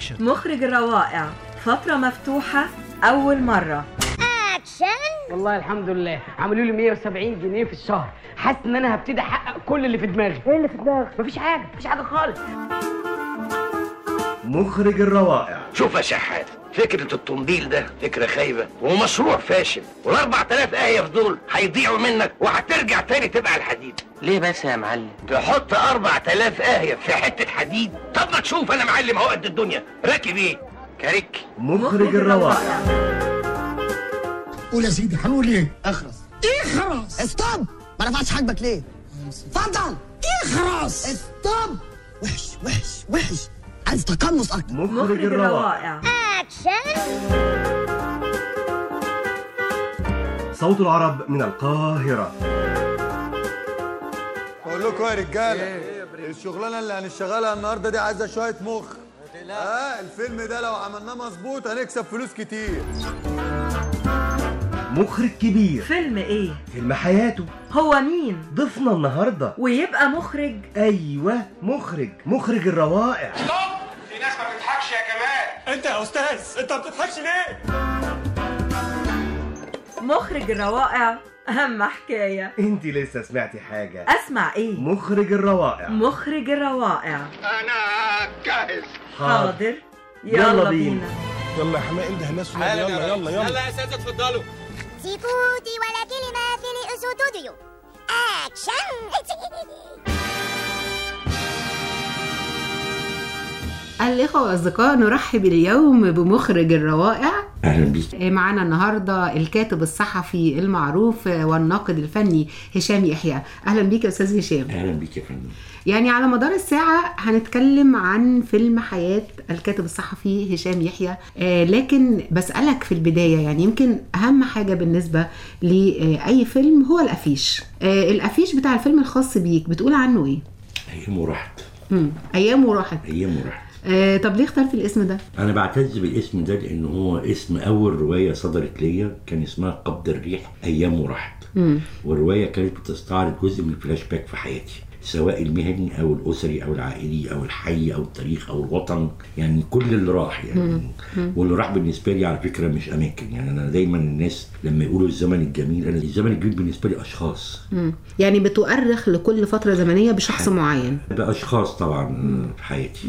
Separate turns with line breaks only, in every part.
اكشن
مخرج الروائع. فترة مفتوحة أول مرة.
والله الحمد لله. عملوا لي 170 جنيه في الشهر. حاسس إن أنا هبتدي أحقق كل اللي في دماغي. إيه اللي في دماغك؟ مفيش حاجة مفيش حاجة خالص.
مخرج الروائع.
شوف يا شحات. فكرة التنبيل ده فكرة خايبة ومشروع فاشل والأربع تلاف آية في دول هيضيعوا منك وهترجع تاني تبقى الحديد.
ليه بس يا معلم؟
تحط أربع تلاف آية في حتة حديد؟ طب ما تشوف أنا معلم أهو قد الدنيا. راكب إيه؟ كاريك.
مخرج الروائع.
قول يا سيدي هنقول إيه؟
اخرس.
إخرس.
stop ما رفعتش حاجبك ليه؟ اتفضل.
إخرس.
stop وحش وحش وحش. عايز تقمص أكتر
مخرج الروائع. صوت العرب من القاهرة.
بقول لكم يا رجالة الشغلانة اللي هنشتغلها النهارده دي عايزة شوية مخ. آه الفيلم ده لو عملناه مظبوط هنكسب فلوس كتير.
مخرج كبير.
فيلم إيه؟
فيلم حياته.
هو مين؟
ضيفنا النهاردة.
ويبقى مخرج؟
أيوة مخرج. مخرج الروائع.
في ناس ما بتضحكش يا كمال
أنت يا أستاذ أنت ما بتضحكش ليه؟
مخرج الروائع أهم حكاية.
أنت لسه سمعتي حاجة؟
أسمع إيه؟
مخرج الروائع.
مخرج الروائع.
أنا جاهز.
حاضر.
يلا
يلا
بينا.
بينا.
يلا يا حماقي الده الناس يلا يلا يلا. يلا
سيفودي ولا كلمة في الاستوديو أكشن
الإخوة والأصدقاء نرحب اليوم بمخرج الروائع
أهلا بيك.
معنا النهاردة الكاتب الصحفي المعروف والناقد الفني هشام يحيى. أهلا بيك يا أستاذ هشام.
أهلا بيك يا فندم.
يعني على مدار الساعة هنتكلم عن فيلم حياة الكاتب الصحفي هشام يحيى. آه لكن بسألك في البداية يعني يمكن أهم حاجة بالنسبة لأي فيلم هو الأفيش. آه الأفيش بتاع الفيلم الخاص بيك بتقول عنه إيه؟
أيام راحت.
مم. أيام وراحت
أيام راحت.
آه طب ليه اخترت الاسم ده؟
أنا بعتز بالاسم ده لأن هو اسم أول رواية صدرت ليا كان اسمها قبض الريح أيام راحت
مم.
والرواية كانت بتستعرض جزء من الفلاش باك في حياتي سواء المهني أو الأسري أو العائلي أو الحي أو التاريخ أو الوطن يعني كل اللي راح يعني واللي راح بالنسبة لي على فكرة مش أماكن يعني أنا دايما الناس لما يقولوا الزمن الجميل أنا الزمن الجميل بالنسبة لي
أشخاص. يعني بتؤرخ لكل فترة زمنية بشخص معين.
بأشخاص طبعا في حياتي.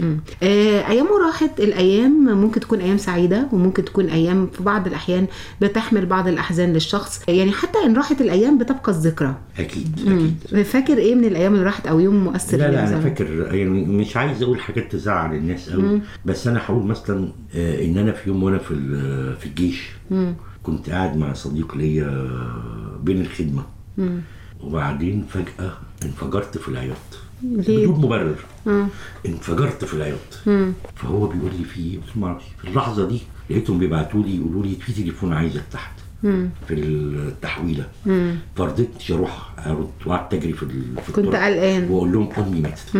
آه، أيام راحت الأيام ممكن تكون أيام سعيدة وممكن تكون أيام في بعض الأحيان بتحمل بعض الأحزان للشخص. يعني حتى إن راحت الأيام بتبقى الذكرى. أكيد.
أكيد.
فاكر إيه من الأيام اللي راحت أو يوم مؤثر
لا لا
أنا؟
فاكر يعني مش عايز أقول حاجات تزعل الناس قوي بس أنا هقول مثلا آه، إن أنا في يوم وأنا في ال- في الجيش كنت قاعد مع صديق ليا آه، بين الخدمة وبعدين فجأة انفجرت في العياط؟ بدون مبرر
مم.
انفجرت في العياط
مم.
فهو بيقول لي في إيه؟ ما أعرفش في اللحظة دي لقيتهم بيبعتوا لي يقولوا لي في تليفون عايزك تحت
مم.
في التحويلة
مم.
أروح ارد وقعدت اجري في ال- في
كنت. قلقان.
وأقول لهم أمي ماتت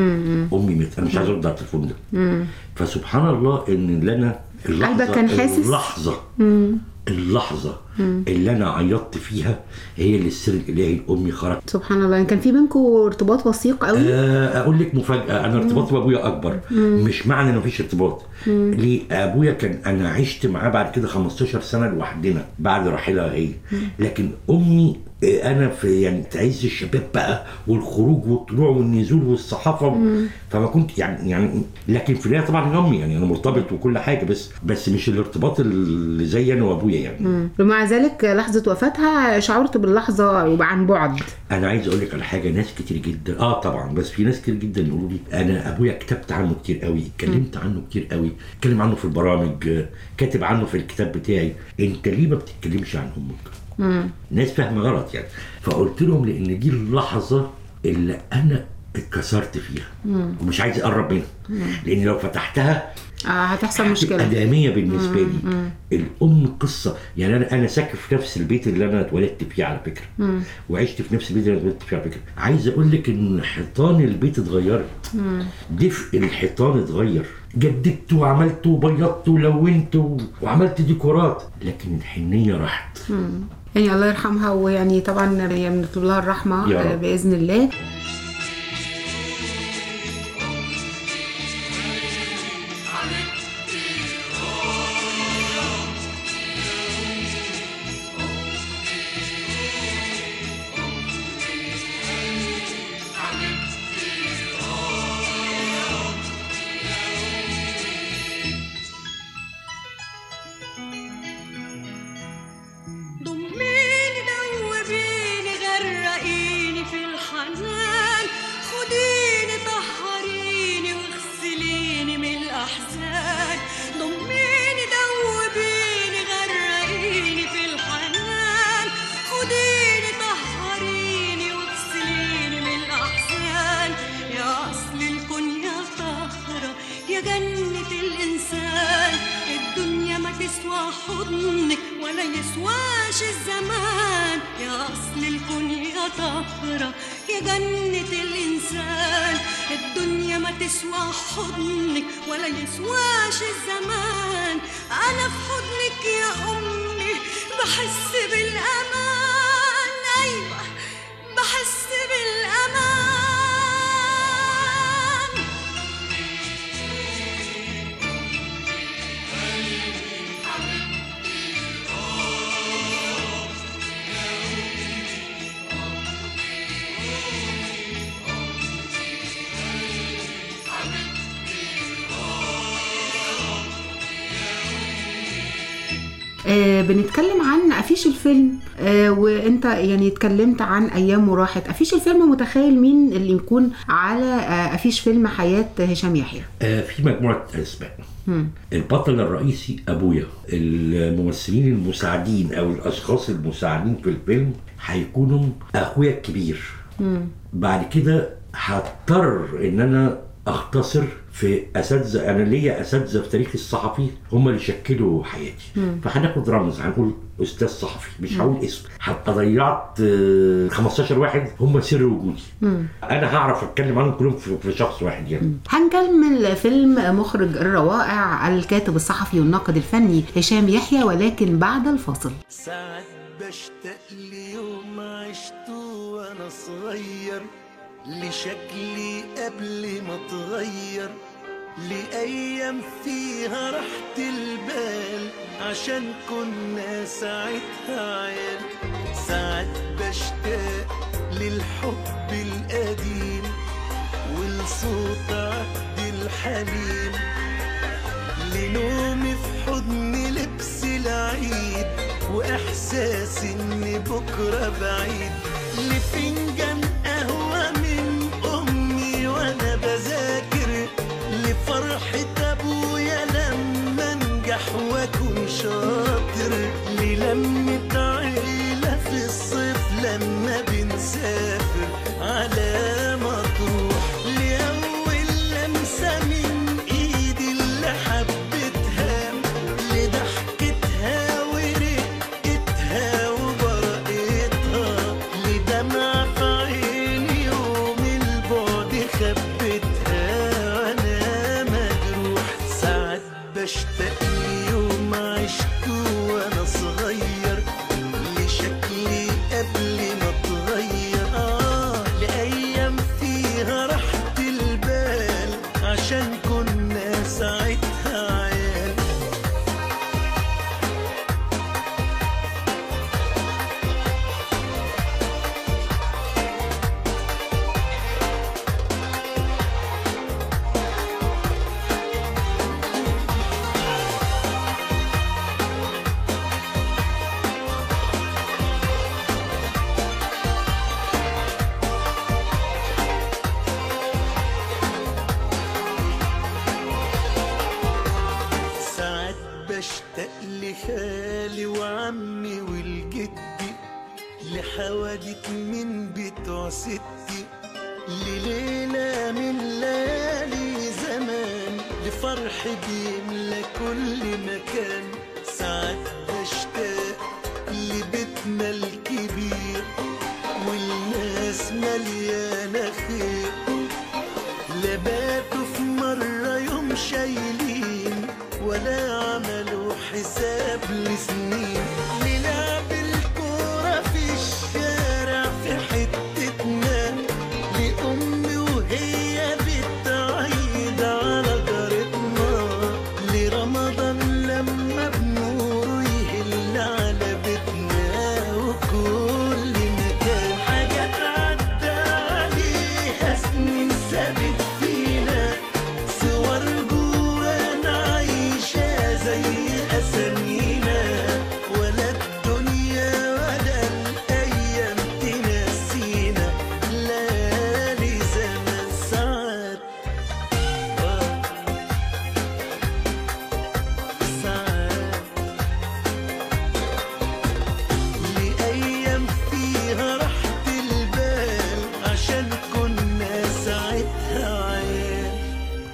أمي ماتت أنا مش عايز أرد على التليفون ده. فسبحان الله إن اللي أنا
قلبك كان حاسس؟
اللحظة.
مم.
اللحظة اللي أنا عيطت فيها هي اللي السر الإلهي لامي خرج.
سبحان الله. يعني كان في بينكم ارتباط وثيق قوي؟
آه، أقول لك مفاجأة. أنا ارتباطي بأبويا أكبر. مش معنى ان مفيش ارتباط. ليه؟ أبويا كان أنا عشت معاه بعد كده 15 سنة لوحدنا بعد رحيلها هي. لكن أمي أنا في يعني في عز الشباب بقى والخروج والطلوع والنزول والصحافة فما كنت يعني يعني لكن في النهاية طبعا امي يعني أنا مرتبط وكل حاجة بس بس مش الارتباط اللي زي أنا وأبويا يعني.
مم. ومع ذلك لحظة وفاتها شعرت باللحظة وعن بعد.
أنا عايز أقول لك على حاجة ناس كتير جدا آه طبعا بس في ناس كتير جدا يقولوا لي أنا أبويا كتبت عنه كتير قوي اتكلمت عنه كتير قوي اتكلم عنه في البرامج كاتب عنه في الكتاب بتاعي. أنت ليه ما بتتكلمش عن أمك؟
مم.
ناس فاهمة غلط يعني. فقلت لهم لأن دي اللحظة اللي أنا اتكسرت فيها. ومش عايز أقرب منها. لأن لو فتحتها
آه هتحصل
هتبقى
مشكلة.
داميه بالنسبة لي. الأم قصة. يعني أنا أنا ساكن في نفس البيت اللي أنا اتولدت فيه على فكرة. وعشت في نفس البيت اللي أنا اتولدت فيه على فكرة. عايز أقول لك إن حيطان البيت اتغيرت. دفء الحيطان اتغير. جددت وعملت وبيضت ولونت وعملت ديكورات. لكن الحنية راحت.
يعني الله يرحمها ويعني طبعا بنطلب لها الرحمة
يا
آه،
رب.
بإذن الله يعني اتكلمت عن أيام وراحت. أفيش الفيلم متخيل مين اللي يكون على آه أفيش فيلم حياة هشام يحيى؟
آه في مجموعة
أسماء.
البطل الرئيسي أبويا. الممثلين المساعدين أو الأشخاص المساعدين في الفيلم هيكونوا أخويا الكبير.
مم.
بعد كده هضطر إن أنا أختصر في أساتذة أنا ليا أساتذة في تاريخ الصحفي هم اللي شكلوا حياتي.
مم.
فهناخد رمز هنقول أستاذ صحفي مش. هقول اسم. هبقى ضيعت آه، 15 واحد هم سر وجودي.
مم.
أنا هعرف أتكلم عنهم كلهم في في شخص واحد يعني.
هنكمل فيلم مخرج الروائع الكاتب الصحفي والناقد الفني هشام يحيى ولكن بعد الفاصل.
ساعات بشتاق ليوم عشته وأنا صغير. لشكلي قبل ما اتغير لأيام فيها راحة البال عشان كنا ساعتها عيال. ساعات بشتاق للحب القديم ولصوت عبد الحليم. لنومي في حضن لبس العيد وإحساس إن بكرة بعيد. لفنجان شاطر للمه عيله في الصيف لما بنسافر على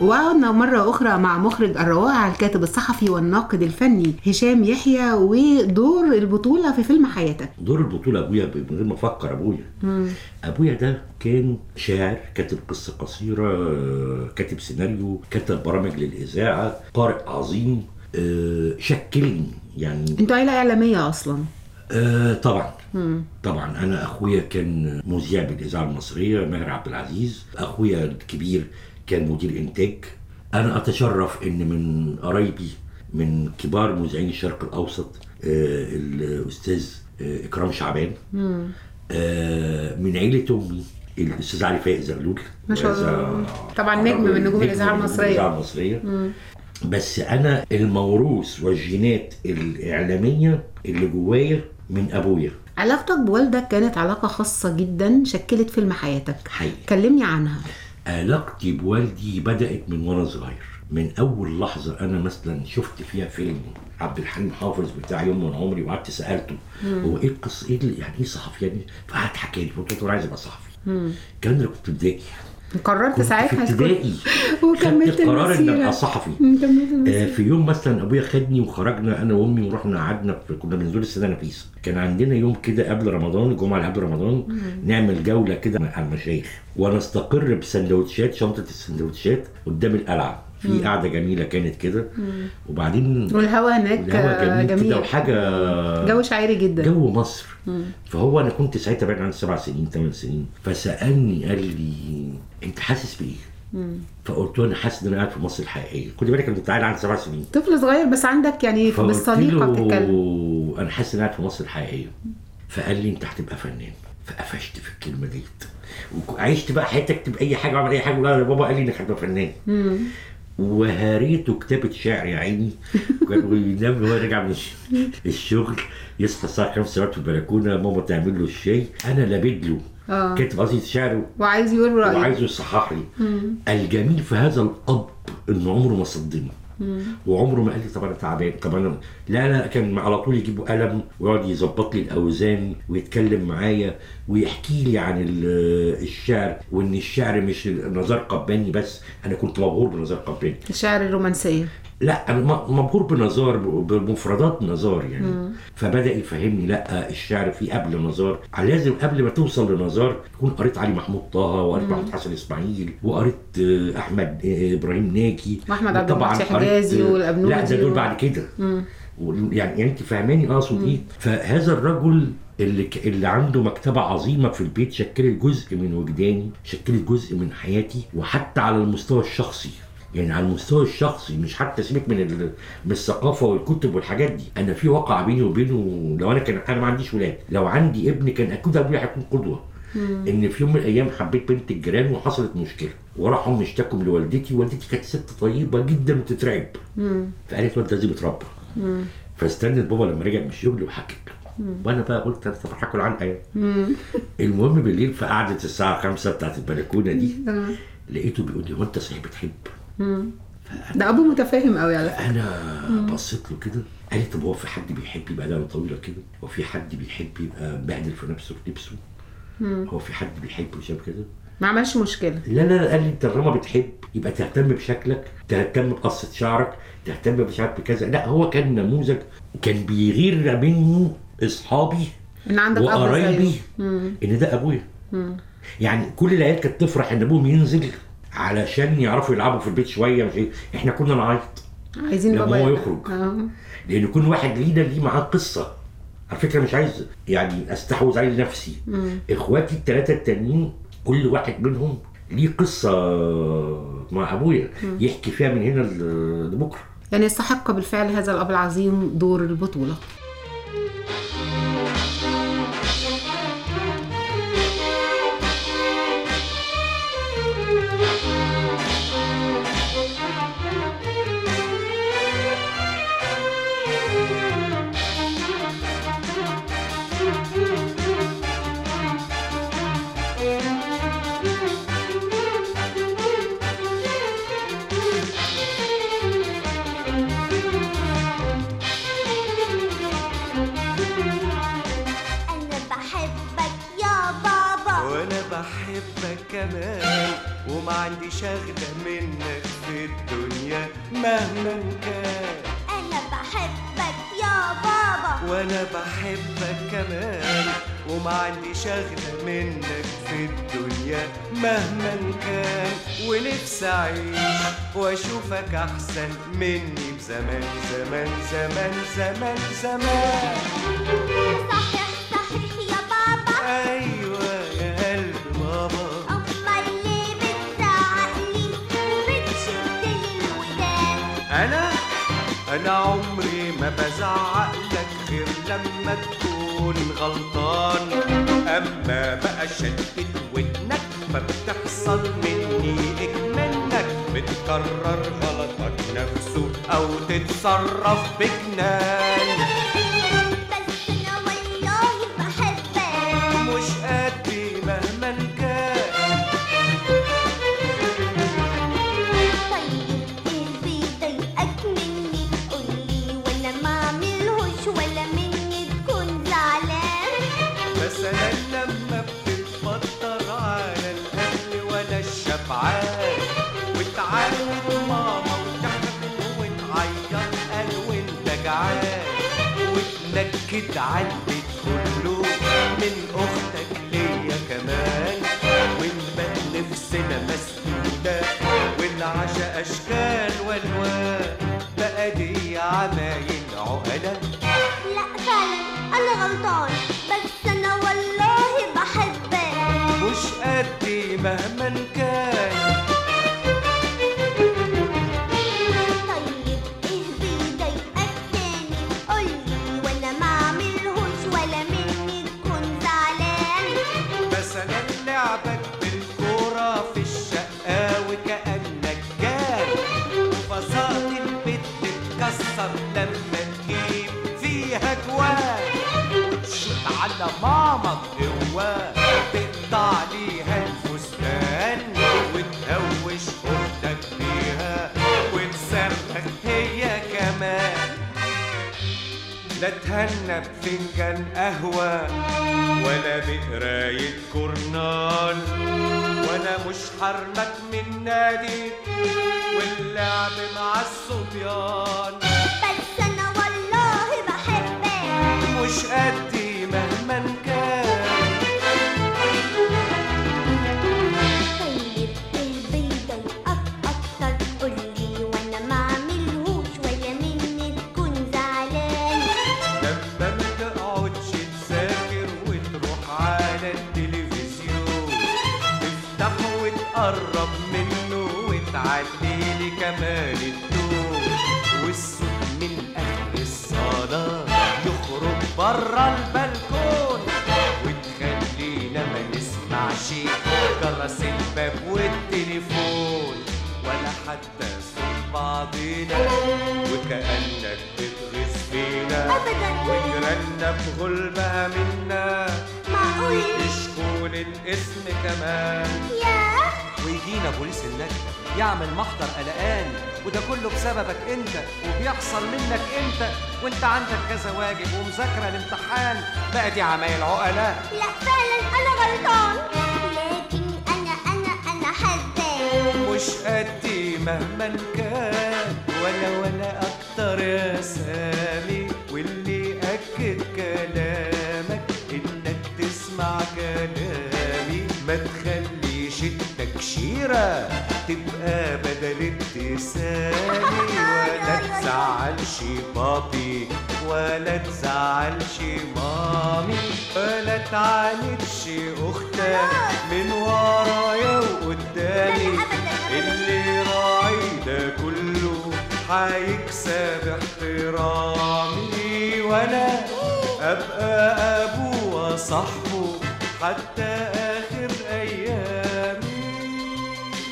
وعدنا مرة أخرى مع مخرج الروائع الكاتب الصحفي والناقد الفني هشام يحيى ودور البطولة في فيلم حياتك.
دور البطولة أبويا ب- من غير ما أفكر أبويا. أبويا ده كان شاعر كاتب قصة قصيرة آه، كاتب سيناريو كتب برامج للإذاعة قارئ عظيم آه، شكلني يعني.
أنتوا عيلة إعلامية أصلا.
آه طبعا. طبعا. أنا أخويا كان مذيع بالإذاعة المصرية ماهر عبد العزيز. أخويا الكبير كان مدير إنتاج. أنا أتشرف إن من قرايبي من كبار مذيعين الشرق الأوسط آه الأستاذ آه إكرام شعبان. آه من عيلة أمي الاستاذ علي فايق زغلول
ما شاء الله. طبعا نجم من نجوم الإذاعة
نجم من
المصرية.
الإذاعة المصرية. بس أنا الموروث والجينات الإعلامية اللي جوايا من أبويا.
علاقتك بوالدك كانت علاقة خاصة جدا شكلت فيلم حياتك.
حقيقي.
كلمني عنها.
علاقتي بوالدي بدأت من وأنا صغير. من أول لحظة أنا مثلا شفت فيها فيلم عبد الحليم حافظ بتاع يوم من عمري وقعدت سألته هو إيه القصة؟ إيه يعني إيه صحفي يعني فقعد حكى لي قلت له أنا عايز أبقى صحفي. الكلام ده كنت ابتدائي
قررت
في
ساعتها تكون-
ابتدائي
وكملت
خدت قرار ان
أبقى
صحفي. آه، في يوم مثلا أبويا خدني وخرجنا أنا وأمي ورحنا قعدنا في كنا بنزور السيدة نفيسه كان عندنا يوم كده قبل رمضان الجمعه اللي قبل رمضان نعمل جولة كده مع المشايخ. ونستقر بسندوتشات شنطة السندوتشات قدام القلعة. في قعده جميلة كانت كده. وبعدين
والهوا هناك
الهوا
آه،
جميل كده
جميل.
وحاجة
جو شاعري جدا.
جو مصر. فهو أنا كنت ساعتها باين عندي سبع سنين ثمان سنين. فسألني قال لي حاسس بإيه؟ فقلت له أنا حاسس إن أنا قاعد في مصر الحقيقية. خدي بالك أنا كنت قاعد عندي سبع سنين.
طفل صغير بس عندك يعني بالسليقة بتتكلم
أنا حاسس إن أنا قاعد في مصر الحقيقية. فقال لي أنت هتبقى فنان. فقفشت في الكلمة ديت. وعشت بقى حياتي اكتب أي حاجة وأعمل أي حاجة. ولا بابا قال لي إنك هتبقى فنان. وهريته كتابة شعر يا عيني. كان وينام وهو راجع من الش- الشغل. يصحى الساعة 5 يقعد في البلكونة. ماما تعمل له الشاي. أنا لابد له.
آه.
كاتب قصيدة شعر
وعايز يقول رأيه
وعايزه يصحح لي. الجميل في هذا الأب إنه عمره ما صدني وعمره ما قال لي طب أنا تعبان طب أنا لا لا كان على طول يجيب قلم ويقعد يظبط لي الأوزان ويتكلم معايا ويحكي لي عن ال- الشعر وإن الشعر مش نزار قباني بس أنا كنت مبهور بنزار قباني.
الشعر الرومانسية.
لا أنا مبهور بنزار بمفردات نزار يعني. فبدأ يفهمني لا الشعر فيه قبل نزار. لازم قبل ما توصل لنزار تكون قريت علي محمود طه وقريت محمود حسن إسماعيل وقريت آه، أحمد آه، إبراهيم ناجي.
وأحمد عبد
قريت-
حجازي والأبنودي
لا ده دول بعد كده. و- يعني يعني أنت فاهماني؟ اقصد إيه فهذا الرجل اللي. اللي عنده مكتبة عظيمة في البيت شكلت جزء من وجداني شكلت جزء من حياتي وحتى على المستوى الشخصي. يعني على المستوى الشخصي مش حتى سيبك من ال... من الثقافة والكتب والحاجات دي. أنا في واقع بيني وبينه لو أنا كان أنا ما عنديش ولاد لو عندي ابن كان أكيد أبويا هيكون قدوة. إن في يوم من الأيام حبيت بنت الجيران وحصلت مشكلة وراحوا اشتكوا لوالدتي والدتي كانت ست طيبة جدا وتترعب فقالت ده لازم يتربى فاستنت بابا لما رجع من الشغل وحكت. له وأنا بقى قلت أنا طب هاكل عنقه يعني المهم بالليل في قعده الساعة 5 بتاعت البلكونة دي لقيته بيقول لي هو أنت صحيح بتحب؟
ده أبو متفاهم قوي على فكرة.
أنا بصيت له كده قال لي طب هو في حد بيحب يبقى دقنه طويلة كده؟ هو في حد بيحب يبقى مبهدل في نفسه في لبسه؟ هو في حد بيحب وشاب كده؟
ما عملش مشكلة.
لا لا قال لي أنت طالما بتحب يبقى تهتم بشكلك تهتم بقصة شعرك تهتم مش عارف بكذا. لا هو كان نموذج كان بيغير منه أصحابي
إن عندك
وقرايبي. إن ده أبويا. يعني كل العيال كانت تفرح إن أبوهم ينزل علشان يعرفوا يلعبوا في البيت شوية مش إيه. إحنا كنا نعيط
عايزين
لما هو. يخرج.
آه.
لأن كل واحد لينا ليه معاه قصة على فكرة مش عايز يعني أستحوذ عليه لنفسي إخواتي الثلاثه التانيين كل واحد منهم ليه قصة مع أبويا يحكي فيها من هنا لبكرة
يعني يستحق بالفعل هذا الأب العظيم دور البطولة
كمان وما عندي شغلة منك في الدنيا مهما كان.
أنا بحبك يا بابا.
وأنا بحبك كمان وما عندي شغلة منك في الدنيا مهما كان. ونفسي أعيش وأشوفك أحسن مني بزمان زمان زمان زمان زمان.
صحيح صحيح
أنا عمري ما بزعق لك غير لما تكون غلطان. أما بقى شدت ودنك فبتحصل مني اكمنك بتكرر غلطك نفسه أو تتصرف بجنان. على البيت كله من أختك ليا كمان. ونبات نفسنا مسدودة. والعشا أشكال وألوان. بقى دي عمايل عقلة
لا فعلا أنا غلطان. بس أنا والله بحبك.
مش قدي مهما كان. تقطع ليها الفستان وتهوش أختك بيها وتصرخ هي كمان. لا تهنى بفنجان قهوة ولا بقراية جورنال وأنا مش حرمك من نادي واللعب مع الصبيان.
بس أنا والله بحبك.
مش قدي كمان الدور والصوت من اخر الصالة يخرج برا البلكون وتخلينا ما نسمعش جرس الباب والتليفون ولا حتى صوت بعضينا وكأنك بتغيظ فينا. وجيراننا بغلبها منا.
معقول؟
يشكون الاسم كمان.
ياه
ويجينا بوليس النجدة يعمل محضر قلقان وده كله بسببك انت وبيحصل منك انت وانت عندك كذا واجب ومذاكرة الامتحان. بقى دي عمايل عقلاء.
لا فعلا أنا غلطان. لكن أنا أنا أنا حبك
مش قدي مهما كان ولا ولا أكتر يا سامي واللي أكد كلامك بابي ولا تزعلش مامي ولا تعاندش أختك من ورايا وقدامي اللي راعي ده كله هيكسب احترامي. وأنا أبقى أبوه وصاحبه حتى آخر أيامي.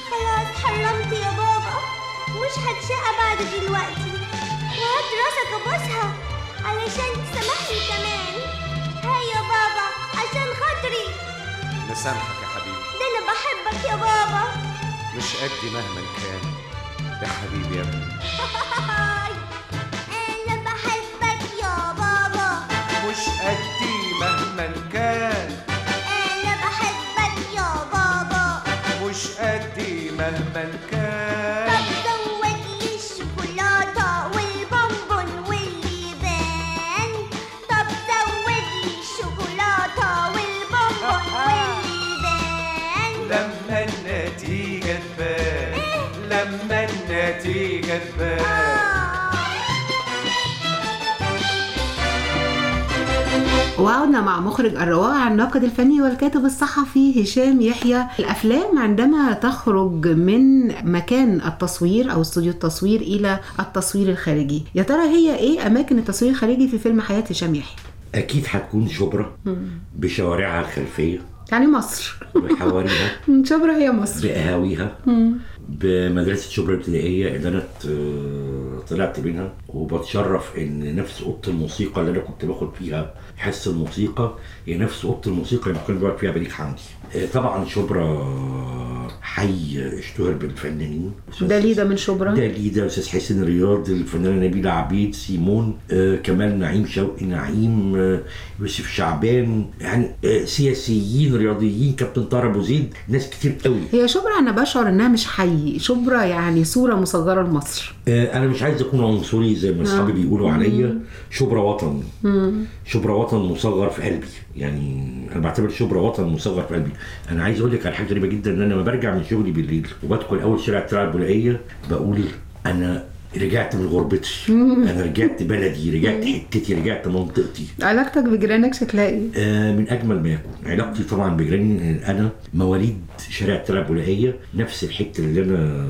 خلاص حرمت يا بابا. مش هتشقى بعد دلوقتي. وهات راسك ابوسها علشان تسامحني كمان. ها يا بابا عشان خاطري.
نسامحك يا حبيبي.
ده أنا بحبك يا بابا.
مش قدي مهما كان. يا حبيبي يا ابني.
أنا بحبك يا بابا.
مش قدي مهما كان.
أنا بحبك يا بابا.
مهما كان.
وعدنا مع مخرج الروائع الناقد الفني والكاتب الصحفي هشام يحيى. الأفلام عندما تخرج من مكان التصوير أو استوديو التصوير إلى التصوير الخارجي يا ترى هي إيه أماكن التصوير الخارجي في فيلم حياة هشام يحيى؟
أكيد هتكون شبرا بشوارعها الخلفية.
يعني مصر.
بحواريها.
شبرا هي مصر.
بقهاويها. بمدرسة شبرا الابتدائيه اللي أنا ت- طلعت منها وبتشرف إن نفس أوضة الموسيقى اللي أنا كنت باخد فيها حس الموسيقى هي نفس أوضة الموسيقى اللي كنت بقعد فيها بليغ حمدي. آه، طبعا شبرا حي اشتهر بالفنانين.
ده من شبرا؟
ده ليدا أستاذ حسين رياض الفنانة نبيلة عبيد سيمون آه كمال نعيم شوقي نعيم آه يوسف شعبان يعني آه سياسيين رياضيين كابتن طارق أبو زيد ناس كتير قوي.
هي شبرا أنا بشعر إنها مش حي شبرا يعني صورة مصغرة لمصر.
آه أنا مش عايز اكون عنصري زي ما أصحابي
آه.
بيقولوا عليا. شبرا وطن. شبرا وطن مصغر في قلبي يعني أنا بعتبر شبرا وطن مصغر في قلبي أنا عايز أقول لك على حاجة غريبة جدا إن أنا لما برجع من شغلي بالليل وبدخل أول شارع بتاع البولائيه بقول أنا رجعت من غربتي أنا رجعت بلدي رجعت حتتي رجعت منطقتي.
علاقتك بجيرانك شكلها إيه؟
آه، من أجمل ما يكون. علاقتي طبعا بجيراني أنا مواليد شارع ترع بولائيه نفس الحتة اللي أنا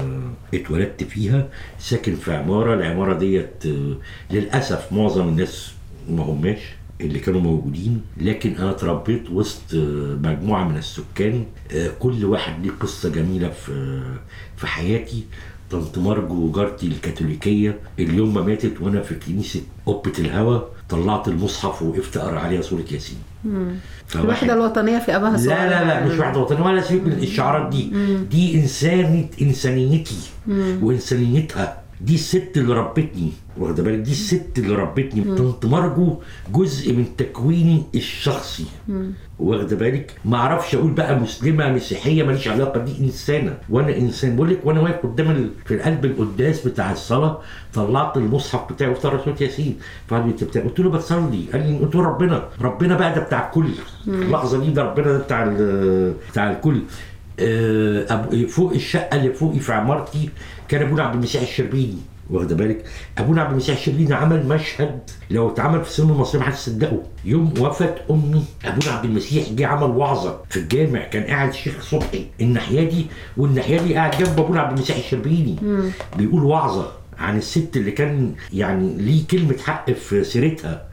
اتولدت فيها ساكن في عمارة. العمارة ديت آه، للأسف معظم الناس ما هماش اللي كانوا موجودين لكن أنا اتربيت وسط آه، مجموعة من السكان. آه، كل واحد ليه قصة جميلة في في حياتي. طنط مرجو جارتي الكاثوليكية. اليوم ما ماتت وأنا في كنيسة قبة الهوى. طلعت المصحف وقفت اقرا عليها سوره ياسين.
مم. الوحدة الوطنية في أبها
لا لا لا مش واحدة وطنية ولا سيب من الشعارات دي. دي انسانه إنسانيتي.
مم.
وإنسانيتها دي الست اللي ربتني واخده بالك؟ دي الست اللي ربتني طنط مرجو جزء من تكويني الشخصي. واخده بالك؟ ما أعرفش أقول بقى مسلمة مسيحية ماليش علاقة دي انسانة. وأنا انسان. بقول لك وأنا واقف قدام في القلب القداس بتاع الصلاة طلعت المصحف بتاعي وفترة سوره ياسين. قلت له بتصلي. قال لي قلت له ربنا. ربنا بقى ده بتاع الكل. اللحظة دي ده ربنا ده بتاع ال- بتاع الكل. آه، أبو- فوق الشقة اللي فوقي في عمارتي كان ابونا عبد المسيح الشربيني. واخده بالك؟ ابونا عبد المسيح الشربيني عمل مشهد لو اتعمل في السينما المصرية ما حدش صدقه. يوم وفاة امي ابونا عبد المسيح جه عمل وعظة في الجامع كان قاعد الشيخ صبحي. الناحية دي والناحية دي قاعد جنب ابونا عبد المسيح الشربيني. بيقول وعظة. عن الست اللي كان يعني ليه كلمة حق في سيرتها.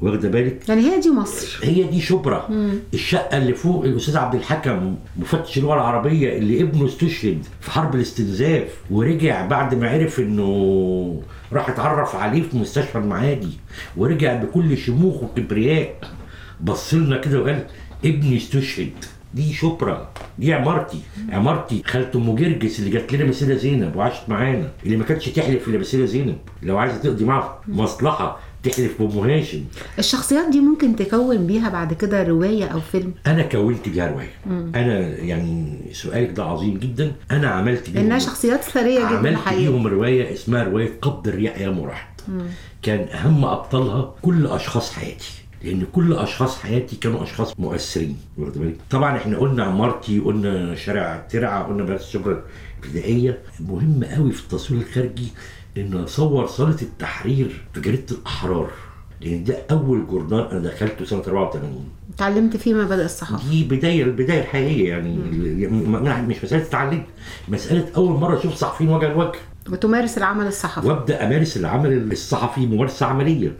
واخدة بالك؟
يعني هي دي مصر.
هي دي شبرا.
مم.
الشقة اللي فوق الأستاذ عبد الحكم مفتش اللغة العربية اللي ابنه استشهد في حرب الاستنزاف ورجع بعد ما عرف إنه راح اتعرف عليه في مستشفى المعادي ورجع بكل شموخ وكبرياء بص لنا كده وقال ابني استشهد. دي شبرا دي عمارتي. عمارتي خالة أم جرجس اللي جات لنا مسيرة زينب وعاشت معانا اللي ما كانتش تحلف إلا مسيرة زينب. لو عايزة تقضي معاها مصلحة تحلف بأم هاشم.
الشخصيات دي ممكن تكون بيها بعد كده رواية أو فيلم؟
أنا كونت بيها رواية.
مم.
أنا يعني سؤالك ده عظيم جدا. أنا عملت بيهم
لانها شخصيات ثرية جدا
عملت بيهم رواية اسمها رواية قبض الرياح يا مرحب. كان أهم أبطالها كل أشخاص حياتي. لأن كل أشخاص حياتي كانوا أشخاص مؤثرين واخد بالك؟ طبعا إحنا قلنا عمارتي قلنا شارع ترعة قلنا بس شبرا ابتدائية. مهم قوي في التصوير الخارجي إن اصور صالة التحرير في جريدة الأحرار لأن ده أول جورنال أنا دخلته سنة 84
اتعلمت فيه مبادئ الصحافة.
دي بداية البداية الحقيقية يعني م- مش مسألة اتعلمت مسألة أول مرة أشوف صحفيين وجه لوجه.
وتمارس العمل الصحفي.
وابدأ أمارس العمل الصحفي ممارسة
عملية.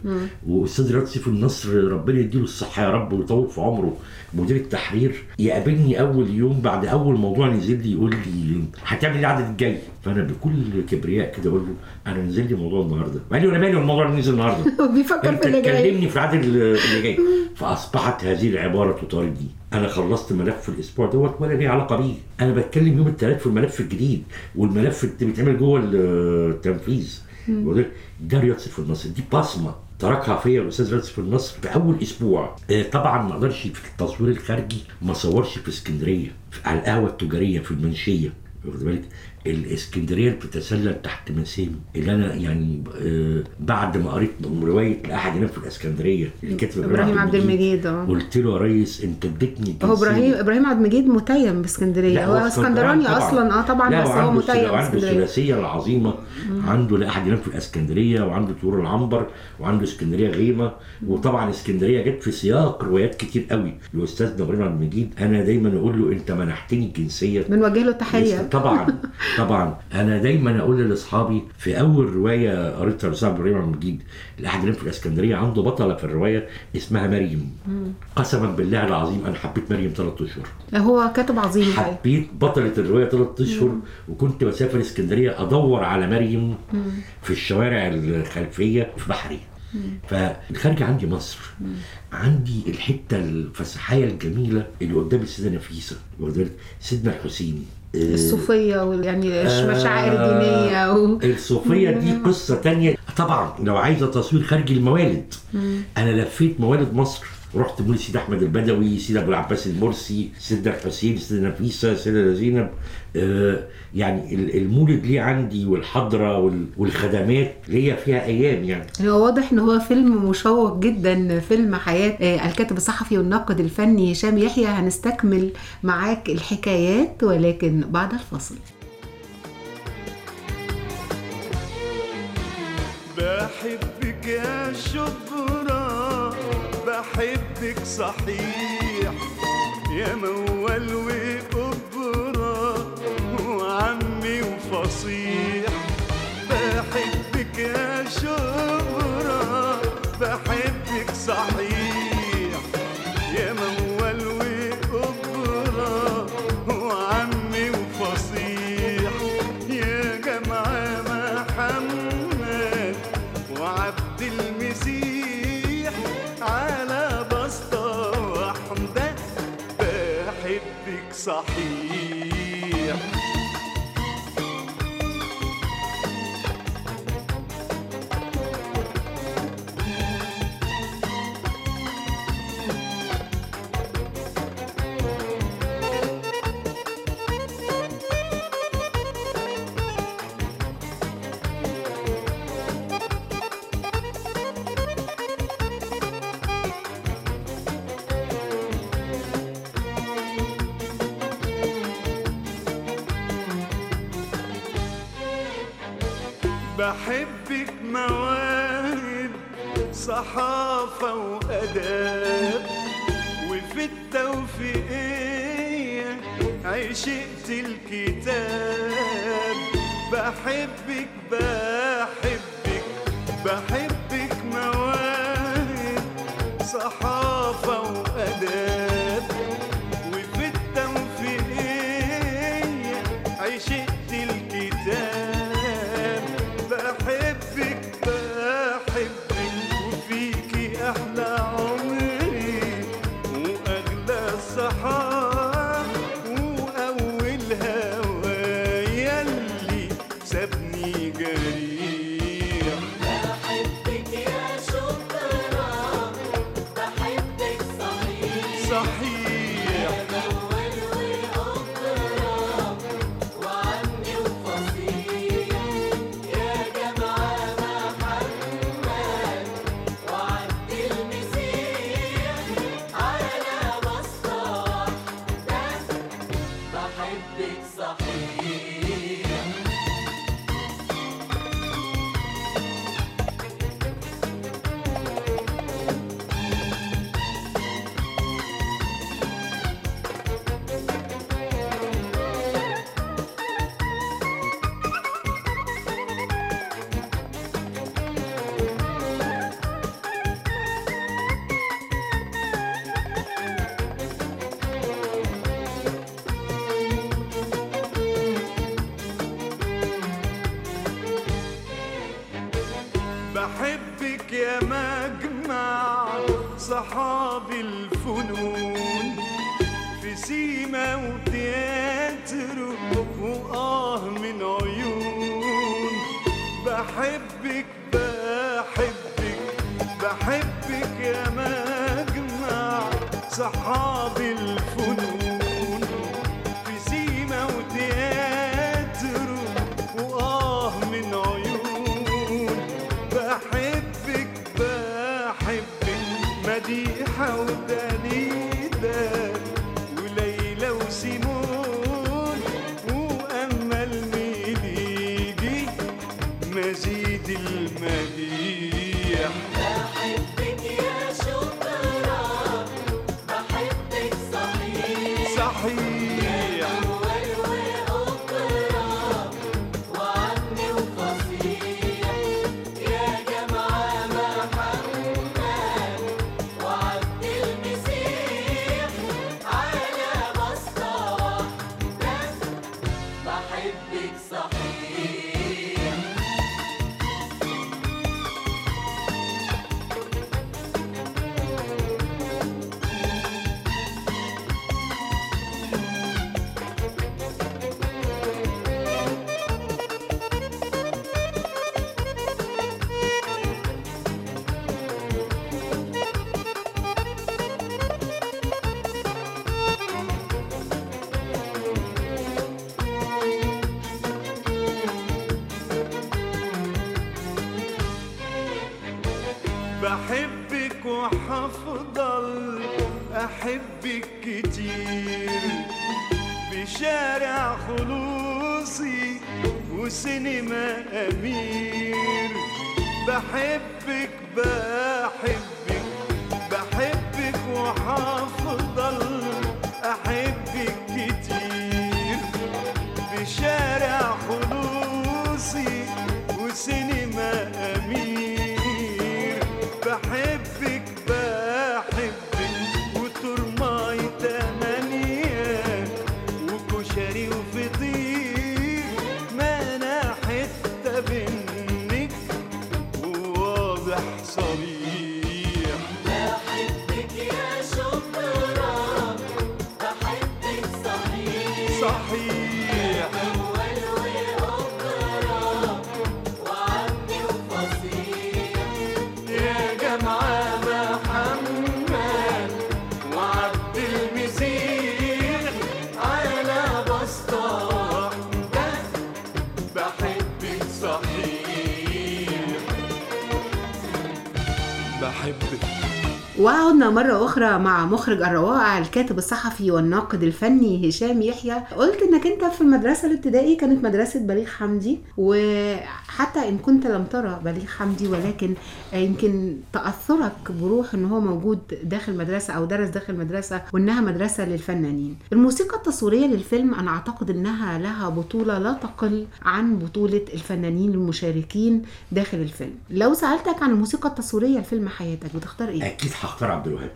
واستاذ رياض سيف النصر ربنا يديله الصحة يا رب ويطول في عمره. مدير التحرير يقابلني أول يوم بعد أول موضوع نزل لي يقول لي هتعمل إيه العدد الجاي؟ فانا بكل كبرياء كده أقول له أنا نزل لي موضوع النهارده. قال لي وأنا مالي الموضوع اللي نزل النهارده.
بيفكر
أنت
في اللي جاي.
في العدد اللي جاي. فأصبحت هذه العبارة تطاردني. أنا خلصت ملف الأسبوع دوت ولا ليه علاقة بيه. أنا بتكلم يوم الثلاث في الملف الجديد. والملف اللي بيتعمل جوه التنفيذ. ده رياض سيف النصر. دي بصمة. تركها فيا الأستاذ رياض سيف النصر في أول أسبوع. آه، طبعا ما أقدرش في التصوير الخارجي. ما صورش في اسكندرية. في- على القهوة التجارية في المنشية. واخد بالك؟ الإسكندرية اللي بتتسلل تحت مسام اللي أنا يعني آه بعد ما قريت رواية لأحد ينام في الإسكندرية اللي كاتب
إبراهيم عبد المجيد. آه.
قلت له يا ريس أنت اديتني
هو. إبراهيم إبراهيم عبد المجيد متيم
بإسكندرية.
هو
إسكندراني.
أصلا آه طبعا
لا
بس هو متيم
وعنده
باسكندريه
الثلاثيه العظيمة. عنده لا احد ينام في الإسكندرية وعنده طيور العنبر وعنده إسكندرية غيمة. وطبعا إسكندرية جت في سياق روايات كتير قوي. الأستاذ إبراهيم عبد المجيد أنا دايما أقول له أنت منحتني الجنسيه
بنوجه له تحيه
طبعا. طبعا أنا دايما أقول لأصحابي في أول رواية قريتها الأستاذ إبراهيم عبد المجيد لاحد في الإسكندرية عنده بطلة في الرواية اسمها مريم
مم.
قسما بالله العظيم أنا حبيت مريم ثلاث أشهر
هو كاتب عظيم الحقيقة.
حبيت بطلة الرواية ثلاث أشهر وكنت بسافر إسكندرية أدور على مريم
مم.
في الشوارع الخلفية في بحري
مم.
فالخارج عندي مصر عندي الحتة الفسحية الجميلة اللي قدام واخد بالك؟ سيدنا الحسين آه،
الصوفية وال- يعني
آه،
مشاعر دينية و...
الصوفية دي قصة تانية. طبعا لو عايزة تصوير خارجي الموالد
مم.
أنا لفيت موالد مصر. رحت مول سيد أحمد البدوي سيد أبو العباس المرسي سيدنا الحسين سيدنا نفيسه سيدنا زينب. يعني ال- المولد ليه عندي والحضرة وال- والخدمات ليا فيها أيام يعني.
هو واضح إن هو فيلم مشوق جدا فيلم حياة آه، الكاتب الصحفي والناقد الفني هشام يحيى. هنستكمل معاك الحكايات ولكن بعد الفصل
بحبك يا شبرا بحبك صحيح يا موال وقبرا وفصيح بحبك يا شبرا بحبك صحيح. يا موال وقبرا وعمي وفصيح. يا جماعة محمد وعبد المسيح على بسطة واحدة بحبك صحيح. بحبك مواهب صحافة وأداب. وفي التوفيقية عشقت الكتاب. بحبك بحبك بحبك مواهب صحافة صحاب الفنون في سيما وتياترو وآه من عيون. بحبك بحبك بحبك يا مجمع صحاب أحبك كتير بشارع خلوصي وسينما أمير. بحبك بحبك بحبك وحفضل أحبك كتير بشارع خلوصي وسينما أمير.
وعدنا مرة أخرى مع مخرج الروائع الكاتب الصحفي والناقد الفني هشام يحيى. قلت إنك أنت في المدرسة الابتدائي كانت مدرسة بليغ حمدي وحتى إن كنت لم ترى بليغ حمدي ولكن يمكن تأثرك بروح إن هو موجود داخل مدرسة أو درس داخل مدرسة وإنها مدرسة للفنانين الموسيقى التصويرية للفيلم أنا أعتقد إنها لها بطولة لا تقل عن بطولة الفنانين المشاركين داخل الفيلم لو سألتك عن الموسيقى التصويرية لفيلم حياتك بتختار إيه؟
أكيد هختار عبد الوهاب.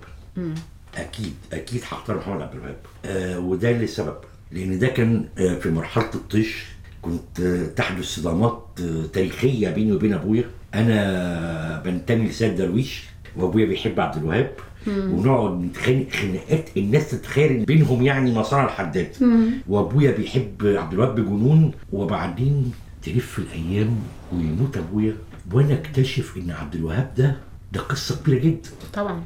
أكيد أكيد هختار محمد عبد الوهاب آه وده لسبب لأن ده كان آه في مرحلة الطيش كنت تحدث صدامات تاريخية بيني وبين أبويا. أنا بنتمي لسيد درويش وأبويا بيحب عبد الوهاب. ونقعد نتخانق خناقات الناس تتخيل بينهم يعني مصانع الحداد. وأبويا بيحب عبد الوهاب بجنون وبعدين تلف الأيام ويموت أبويا. وأنا أكتشف إن عبد الوهاب ده ده قصة كبيرة جدا.
طبعا.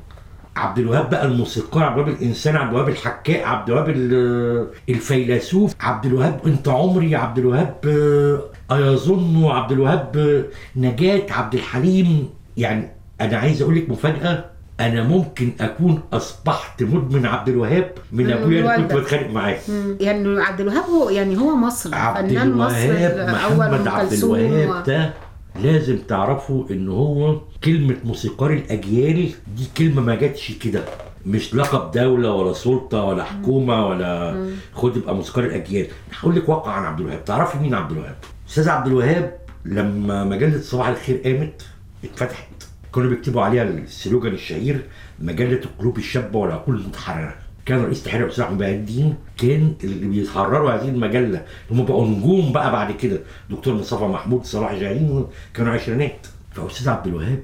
عبد الوهاب بقى الموسيقار عبد الوهاب الإنسان عبد الوهاب الحكاء عبد الوهاب ال- الفيلسوف عبد الوهاب أنت عمري عبد الوهاب آه، أيظن عبد الوهاب آه، نجاة عبد الحليم يعني أنا عايز أقول لك مفاجأة أنا ممكن أكون أصبحت مدمن عبد الوهاب من أبويا اللي كنت. بتخانق معاه.
يعني عبد الوهاب هو يعني هو مصر
عبد
فنان مصر
الوهاب
الأول
محمد عبد الوهاب ده لازم تعرفوا إن هو كلمة موسيقار الأجيال دي كلمة ما جاتش كده. مش لقب دولة ولا سلطة ولا حكومة ولا. خد يبقى موسيقار الأجيال. هقول لك واقع عن عبد الوهاب. تعرفي مين عبد الوهاب؟ أستاذ عبد الوهاب لما مجلة صباح الخير قامت اتفتحت. كانوا بيكتبوا عليها السلوجان الشهير مجلة القلوب الشابة والعقول المتحررة. كان رئيس تحرير الاستاذ احمد بهاء الدين كان اللي بيحرروا هذه المجلة هم بقوا نجوم بقى بعد كده. دكتور مصطفى محمود صلاح جاهين كانوا عشرينات. فأستاذ عبد الوهاب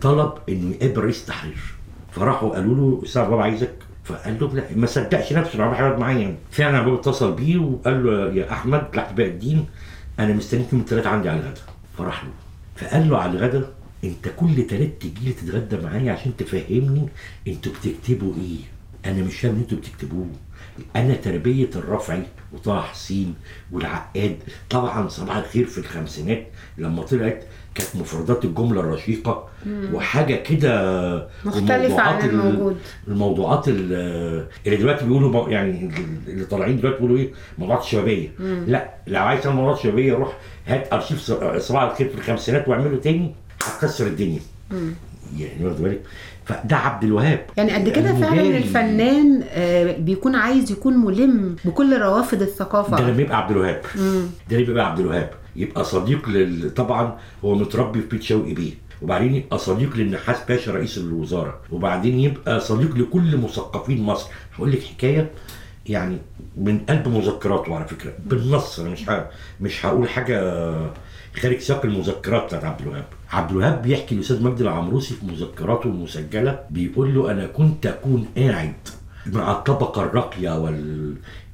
طلب انه يقابل رئيس التحرير فراحوا قالوا له أستاذ بابا عايزك. فقال له لا ما صدقش نفسه أنا يقعد معايا فعلا بابا اتصل بيه وقال له يا أحمد لحد بقى الدين أنا مستنيك يوم الثلاث عندي على الغدا. فراح له. فقال له على الغدا أنت كل تلات تجي لي تتغدى معايا عشان تفهمني أنتوا بتكتبوا إيه. أنا مش فاهم إنتوا بتكتبوه أنا تربية الرفعي وطه حسين والعقاد طبعا صباح الخير في الخمسينات لما طلعت كانت مفردات الجملة الرشيقة
مم.
وحاجة كده
مختلفة عن الموجود.
الموضوعات ال- اللي دلوقتي بيقولوا يعني اللي طالعين دلوقتي بيقولوا إيه موضوعات الشبابية
مم.
لا لو عايز تعمل موضوعات شبابية روح هات أرشيف صباح الخير في الخمسينات واعمله تاني هتكسر الدنيا
مم.
يعني واخد بالك فده عبد الوهاب.
يعني قد كده فعلا. الفنان آه، بيكون عايز يكون ملم بكل روافد الثقافة.
ده لما يبقى عبد الوهاب. ده اللي بيبقى عبد الوهاب. يبقى صديق لل... طبعا هو متربي في بيت شوقي بيه. وبعدين يبقى صديق للنحاس باشا رئيس الوزارة. وبعدين يبقى صديق لكل مثقفين مصر. هقول لك حكاية يعني من قلب مذكراته على فكرة. بالنص أنا مش ه... مش هقول حاجة خارج سياق المذكرات بتاعت عبد الوهاب. عبد الوهاب بيحكي الاستاذ مجدي العمروسي في مذكراته المسجلة بيقول له أنا كنت أكون قاعد مع الطبقه الراقيه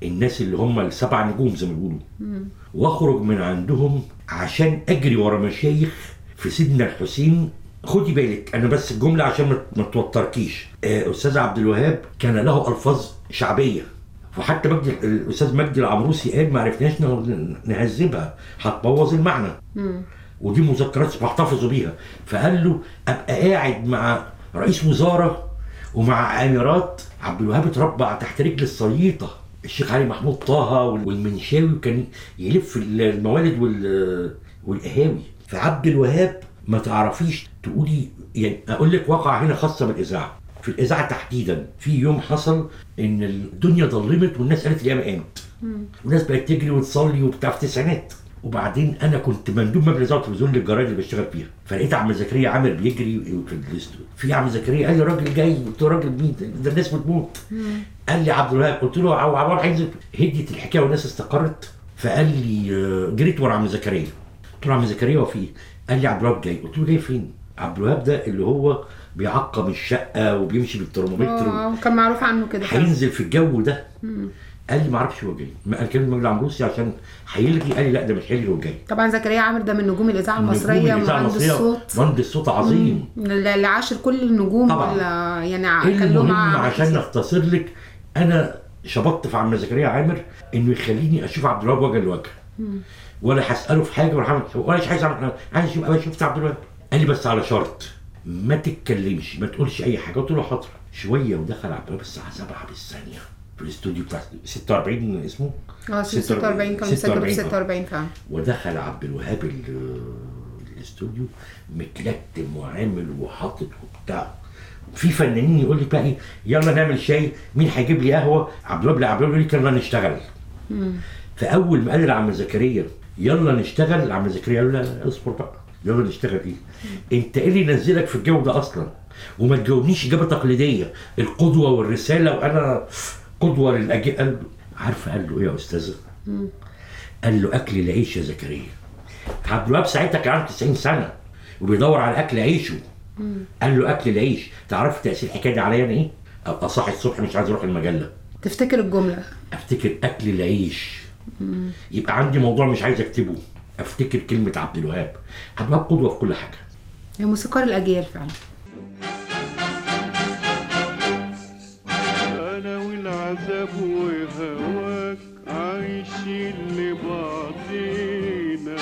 والناس اللي هم السبع نجوم زي ما بيقولوا وأخرج من عندهم عشان أجري ورا مشايخ في سيدنا الحسين. خدي بالك أنا بس الجمله عشان ما- ما توتركيش. آه، أستاذ عبد الوهاب كان له ألفاظ شعبية. وحتى مجدي الأستاذ مجدي العمروسي قال ما عرفناش نهذبها هتبوظ المعنى.
مم.
ودي مذكرات بحتفظوا بيها. فقال له أبقى قاعد مع رئيس وزارة ومع أميرات عبد الوهاب اتربى تحت رجل السليطه الشيخ علي محمود طه والمنشاوي كان يلف الموالد وال والقهاوي. فعبد الوهاب ما تعرفيش تقولي يعني أقول لك واقع هنا خاصة بالإذاعة. في الإذاعة تحديدا. في يوم حصل إن الدنيا ظلمت والناس قالت القيامه قامت. والناس بقت تجري وتصلي وبتاع في التسعينات. وبعدين أنا كنت مندوب مبنى إذاعة التلفزيون للجرايد اللي بشتغل فيها. فلقيت عم زكريا عامر بيجري في الإستوديو. في عم زكريا قال لي راجل جاي قلت له راجل مين ده- الناس بتموت. قال لي عبد الوهاب. قلت له عبد الوهاب هينزل هديت الحكاية والناس استقرت. فقال لي آه، جريت ورا عم زكريا. قلت له عم زكريا هو قال لي عبد الوهاب جاي. قلت له جاي فين؟ عبد الوهاب ده اللي هو بيعقم الشقة وبيمشي بالترمومتر
آه كان معروف عنه كده.
هينزل في الجو ده.
مم.
قال لي ما أعرفش هو جاي. ما قال كلمه مجدي عمروسي عشان هيلغي. قال لي لا ده مش هيلغي هو جاي.
طبعا زكريا عامر ده من نجوم الإذاعة
نجوم المصرية
مهندس
المصرية،
صوت.
مهندس صوت عظيم.
اللي عاشر كل النجوم
طبعاً.
يعني كان له
عشان نختصر لك أنا شبطت في عم زكريا عامر إنه يخليني أشوف عبد الوهاب وجه لوجه. ولا هسأله في حاجة ولا هعمل ولا مش عايز اعمل عايز ابقى شفت عبد الوهاب. قال لي بس على شرط. ما تتكلمش ما تقولش أي حاجة. قلت له حاضر. شوية ودخل عبد الوهاب الساعة 7 بالثانية في الاستوديو بتاع 46 اسمه؟
آه 46 كانوا بيسجلوا في 46 فعلا.
ودخل عبد الوهاب ال- الاستوديو متلتم وعامل وحاطط وبتاع. في فنانين يقول لي بقى إيه؟ يلا نعمل شاي. مين هيجيب لي قهوة؟ عبد الوهاب عبد الوهاب يقول لي يلا نشتغل. فأول ما قال لعم زكريا يلا نشتغل عم زكريا قال له لا اصبر بقى. يلا نشتغل إيه انت إيه اللي ينزلك في الجو ده أصلا؟ وما تجاوبنيش إجابة تقليدية. القدوة والرسالة وأنا قدوة للاجيال قال له عارفه؟ قال له إيه يا استاذه قال له أكل العيش يا زكريا. عبد الوهاب ساعتها كان عنده 90 سنة وبيدور على أكل عيشه. قال له أكل العيش. تعرف تأثير الحكاية دي عليا أنا إيه؟ أبقى صاحي الصبح مش عايز أروح المجلة.
تفتكر الجملة؟
أفتكر أكل العيش.
مم.
يبقى عندي موضوع مش عايز أكتبه. أفتكر كلمة عبد الوهاب. عبد الوهاب قدوة في كل حاجة.
هي موسيقار الأجيال فعلا.
أنا والعذاب وهواك عايشين لبعضينا.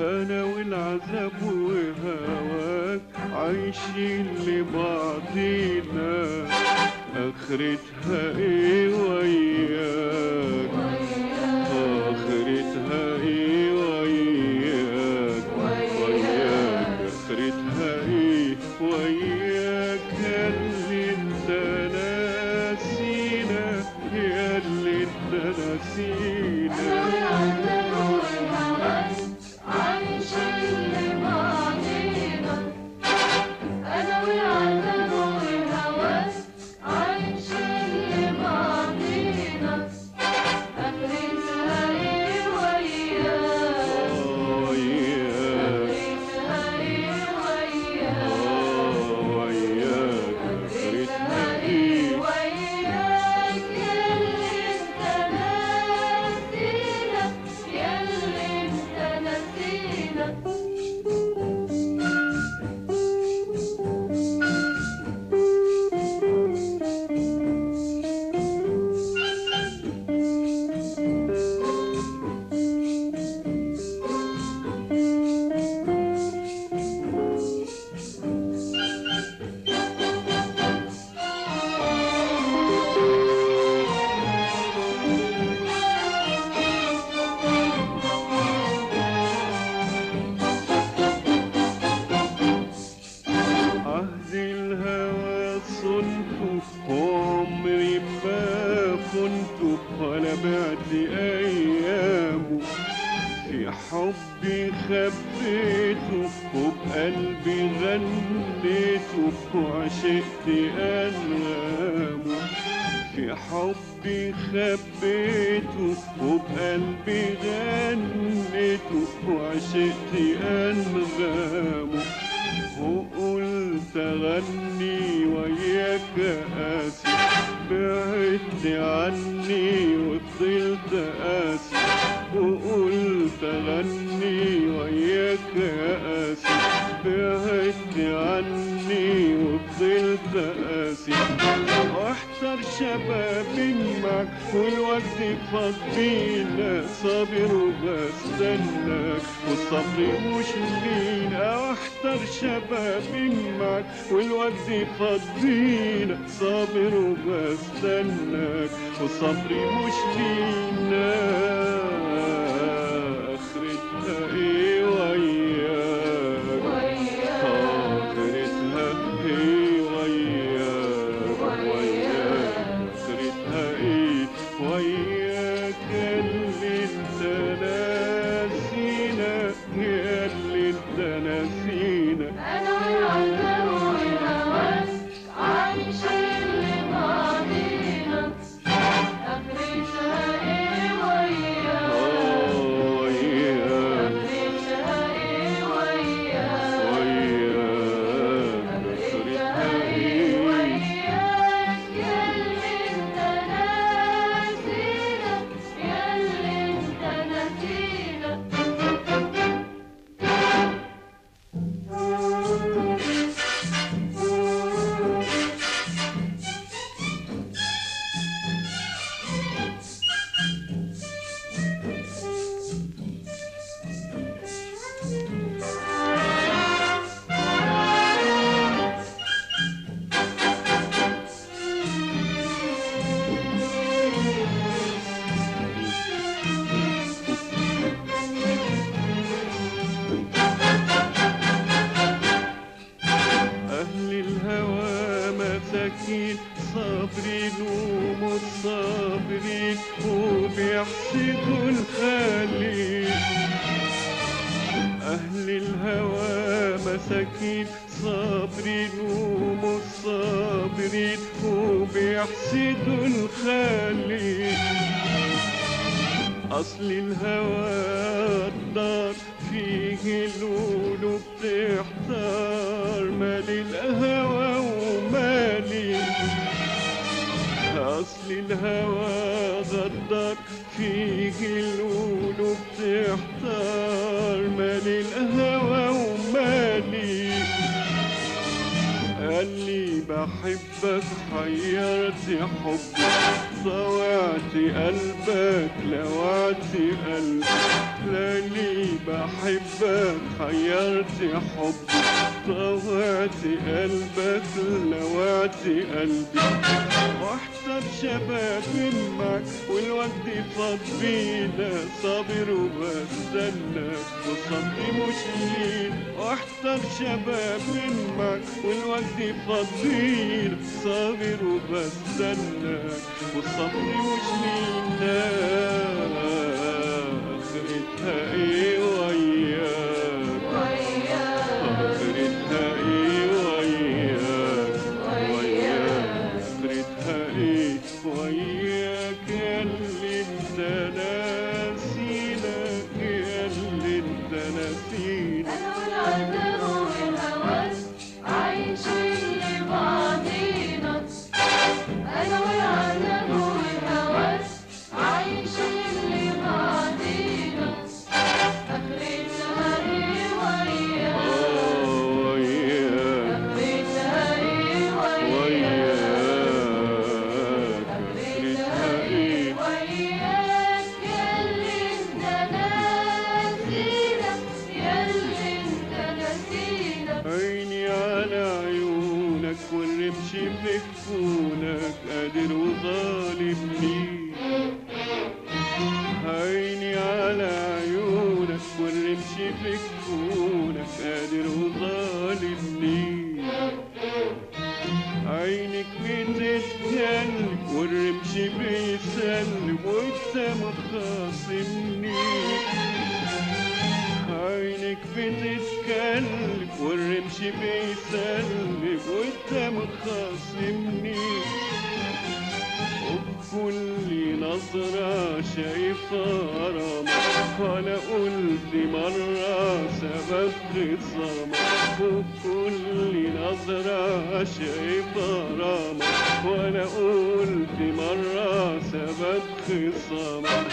أنا والعذاب وهواك عايشين لبعضينا.
أخرتها إيه وياك؟
عهد الهوى صنته عمري ما كنت ولا بعد ايامه في حبي خبيته وبقلبي غنيته وعشقت انغامه في حبي خبيته وبقلبي غنيته وعشقت انغامه وقلت اغني وياك قاسي بعدت عني وفضلت قاسي وقلت اغني وياك قاسي بعدت عني وفضلت قاسي أكثر شباب منك والوقت
فضينا صابر وبستناك والصبر مش لينا احتر شباب منك والوقت فضينا صابر وبستناك والصبر مش لينا. اخرتها
إيه
بخاف منك والوقت فضينا صابر وبستنى والصمت مش لين أحسن شباب منك والوقت فضينا صابر وبستنى والصمت مش لين اخرتها
إيه؟
شايف غرامك ولا قلت مرة سبب خصامك وكل نظرة شايف غرامك ولا قلت مرة سبب
خصامك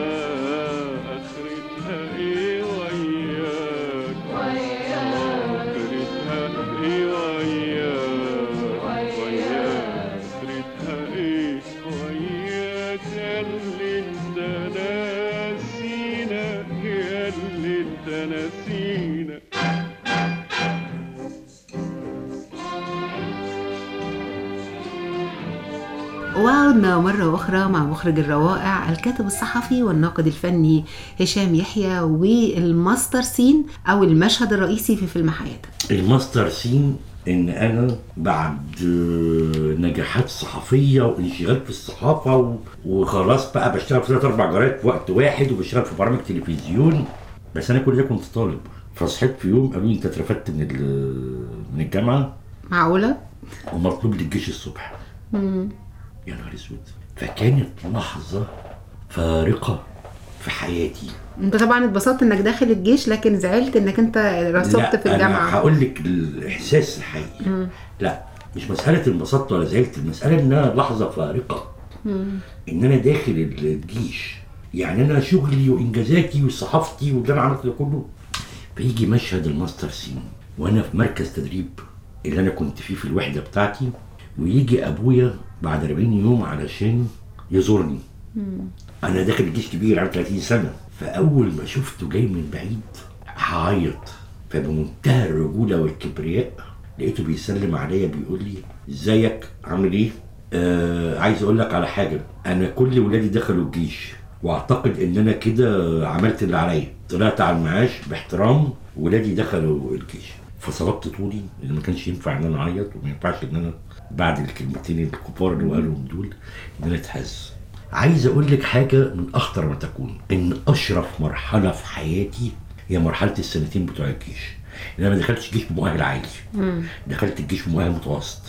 وعدنا مرة أخرى مع مخرج الروائع الكاتب الصحفي والناقد الفني هشام يحيى وال master scene أو المشهد الرئيسي في فيلم حياتك.
ال master scene إن أنا بعد نجاحات صحفية وإنشغال في الصحافة وخلاص بقى بشتغل في ثلاث أربع جرايد في وقت واحد وبشتغل في برامج تلفزيون. بس أنا كل ده كنت طالب. فصحيت في يوم قالوا لي أنت اترفدت من من الجامعة.
معقولة؟
ومطلوب للجيش الصبح. يا نهار اسود فكانت لحظة فارقة في حياتي.
انت طبعا اتبسطت انك داخل الجيش لكن زعلت انك انت رسبت في
أنا
الجامعة.
هقول لك الإحساس الحقيقي.
مم.
لا مش مسألة انبسطت ولا زعلت المسألة إنها لحظة فارقة.
مم.
إن أنا داخل الجيش يعني أنا شغلي وإنجازاتي وصحافتي واللي أنا عملته ده كله. فيجي مشهد الماستر سين وأنا في مركز تدريب اللي أنا كنت فيه في الوحدة بتاعتي ويجي أبويا بعد 40 يوم علشان يزورني. أنا داخل الجيش كبير عندي 30 سنة. فأول ما شفته جاي من بعيد هعيط. فبمنتهى الرجولة والكبرياء لقيته بيسلم عليا بيقول لي إزيك؟ عامل إيه؟ آه عايز أقول لك على حاجة. أنا كل ولادي دخلوا الجيش وأعتقد إن أنا كده عملت اللي عليا. طلعت على المعاش باحترام ولادي دخلوا الجيش. فصلبت طولي لأن ما كانش ينفع إن أنا أعيط وما ينفعش إن أنا بعد الكلمتين الكبار اللي قالهم دول إن أنا أتهز. عايز أقول لك حاجة من أخطر ما تكون. إن أشرف مرحلة في حياتي هي مرحلة السنتين بتوع الجيش. أنا ما دخلتش جيش بمؤهل عالي. دخلت الجيش بمؤهل متوسط.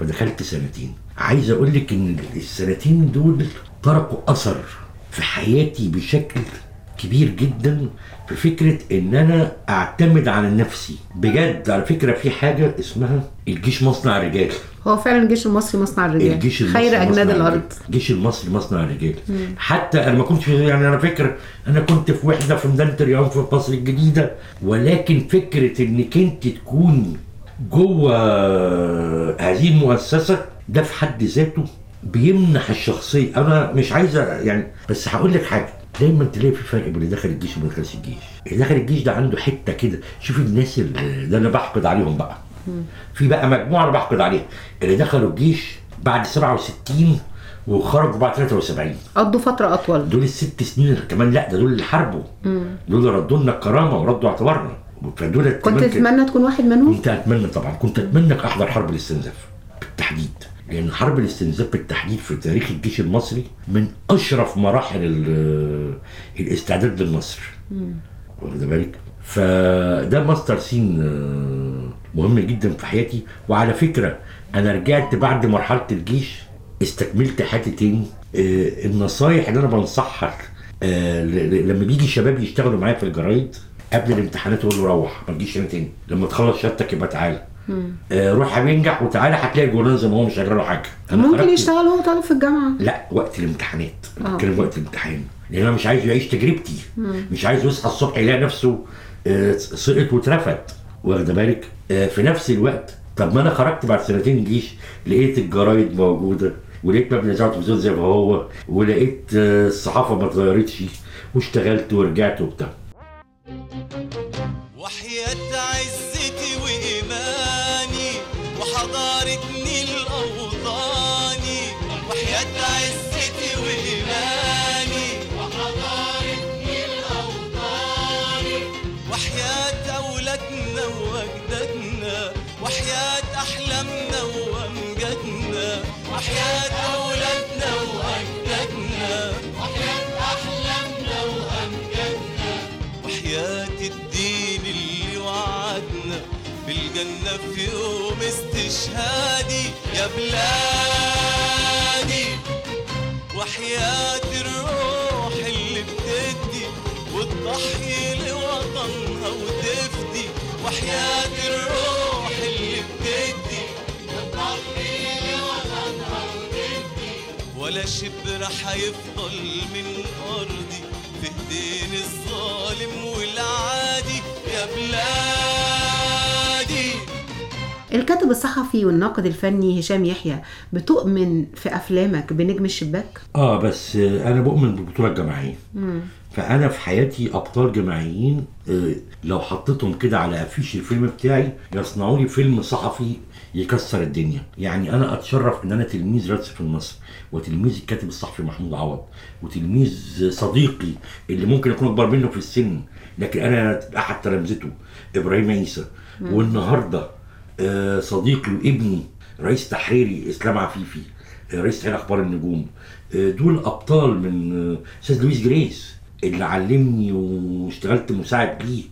فدخلت سنتين. عايز أقول لك إن السنتين دول تركوا أثر في حياتي بشكل كبير جدا في فكرة إن أنا أعتمد على نفسي. بجد على فكرة في حاجة اسمها الجيش مصنع رجال
هو فعلا الجيش المصري مصنع الرجال.
الجيش المصري
خير أجناد
الأرض. الجيش المصري مصنع الرجال.
مم.
حتى أنا ما كنتش يعني أنا فاكر أنا كنت في وحدة في ميدان ريان في مصر الجديدة. ولكن فكرة إنك أنت تكون جوه هذه المؤسسة ده في حد ذاته بيمنح الشخصية. أنا مش عايزه يعني بس هقول لك حاجة. دايما تلاقي في فرق بين اللي دخل الجيش وما دخلش الجيش. اللي دخل الجيش ده عنده حتة كده. شوف الناس اللي أنا بحقد عليهم بقى. في بقى مجموعة أنا بحقد عليها. اللي دخلوا الجيش بعد 67 وخرجوا بعد 73
قضوا فترة أطول.
دول الست سنين كمان لا ده دول اللي حاربوا. دول ردوا لنا الكرامة وردوا اعتبارنا. فدول
كنت تتمنى تكون واحد منهم؟
كنت أتمنى طبعا. كنت أتمنى أحضر حرب الاستنزاف بالتحديد. لأن حرب الاستنزاف بالتحديد في تاريخ الجيش المصري من أشرف مراحل ال- الاستعداد للنصر واخد بالك؟ فده ماستر سين آه، مهم جدا في حياتي. وعلى فكرة أنا رجعت بعد مرحلة الجيش استكملت حياتي تاني. آه، النصايح اللي أنا بنصحها آه، لما بيجي شباب يشتغلوا معايا في الجرايد قبل الامتحانات أقول له روح ما تجيش هنا تاني. لما تخلص شهادتك يبقى تعالى روح هينجح وتعالى هتلاقي الجورنال زي ما هو مش هيجرى له حاجة.
ممكن يشتغل هو طالب في الجامعة.
لا وقت الامتحانات.
آه.
بتكلم وقت الامتحان. لأن أنا مش عايز يعيش تجربتي.
مم.
مش عايز يصحى الصبح يلاقي نفسه آه، سقط واترفد. واخدة بالك؟ آه، في نفس الوقت. طب ما أنا خرجت بعد سنتين جيش لقيت الجرايد موجودة ولقيت مبنى اذاعه وتلفزيون زي ما هو ولقيت آه، الصحافة ما اتغيرتش واشتغلت ورجعت وبتاع.
في يوم استشهادي يا بلادي وحياة الروح اللي بتدي وتضحي لوطنها وتفدي وحياة الروح اللي بتدي. وتضحي لوطنها وتفدي ولا شبر حيفضل من أرضي في ايدين الظالم والعادي يا بلادي.
الكاتب الصحفي والناقد الفني هشام يحيى بتؤمن في أفلامك بنجم الشباك؟
آه بس أنا بؤمن بالبطوله الجماعيه فأنا في حياتي أبطال جماعيين آه، لو حطيتهم كده على أفيش الفيلم بتاعي يصنعوا لي فيلم صحفي يكسر الدنيا. يعني أنا أتشرف إن أنا تلميذ راتب في مصر وتلميذ الكاتب الصحفي محمود عوض وتلميذ صديقي اللي ممكن اكون أكبر منه في السن لكن أنا أحد تلامذته إبراهيم عيسى. والنهاردة آه، صديقي وابني رئيس تحريري إسلام عفيفي آه، رئيس تحرير أخبار النجوم. آه، دول أبطال من أستاذ لويس جريس اللي علمني واشتغلت مساعد ليه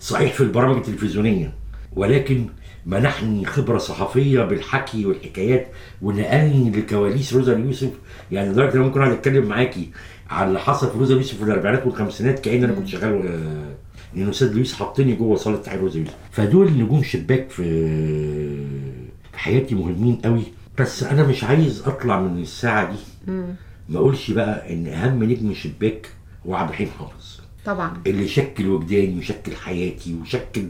صحيح في البرامج التلفزيونية. ولكن منحني خبرة صحفية بالحكي والحكايات ونقلني لكواليس روزا يوسف يعني لدرجة إن ممكن أقعد أتكلم معاكي على اللي حصل في روزا يوسف في الأربعينات والخمسينات كأن أنا كنت شغال آه، لأن أستاذ لويس حطني جوه صالة تحرير يوسف فدول نجوم شباك في في حياتي مهمين قوي. بس أنا مش عايز أطلع من الساعة دي. ما أقولش بقى إن أهم نجم شباك هو عبد الحليم حافظ.
طبعا.
اللي شكل وجداني وشكل حياتي وشكل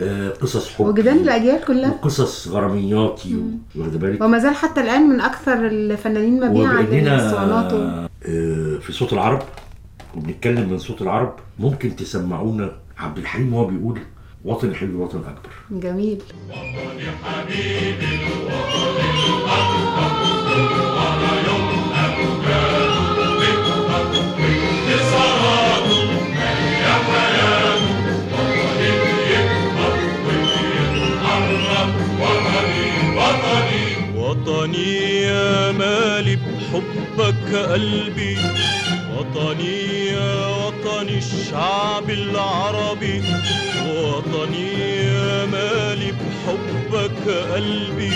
آه قصص حب
وجدان الأجيال كلها.
وقصص غرامياتي واخد بالك؟
وما زال حتى الآن من أكثر الفنانين مبيعا للإسطوانات.
آه، في صوت العرب. وبنتكلم من صوت العرب. ممكن تسمعونا عبد الحليم وهو بيقول وطن حلو وطن أكبر.
جميل.
وطني يا مالي بحبك قلبي وطني يا وطن الشعب العربي وطني يا مالي بحبك قلبي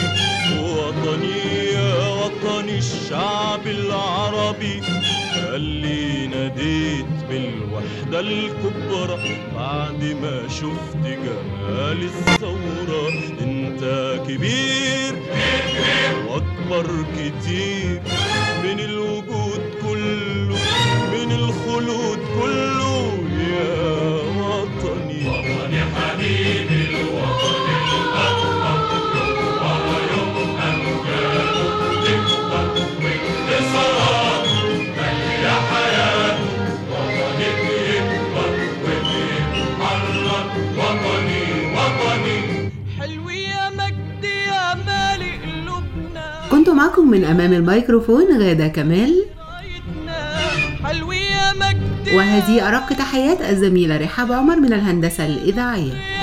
وطني يا وطن الشعب العربي. اللي ناديت بالوحدة الكبرى بعد ما شفت جمال الثورة. انت كبير وأكبر كتير. كله يا وطني. وطني حبيبي الوطن الأكبر ورا يوم أمجاده تكبر وانتصارات مالية حياته وطني بيكبر وبيتحرك وطني وطني
حلوي يا مجدي يا مالي قلوبنا
كنت معكم من أمام الميكروفون غادة كمال. وهذه ارق تحيات الزميلة رحاب عمر من الهندسة
الإذاعية.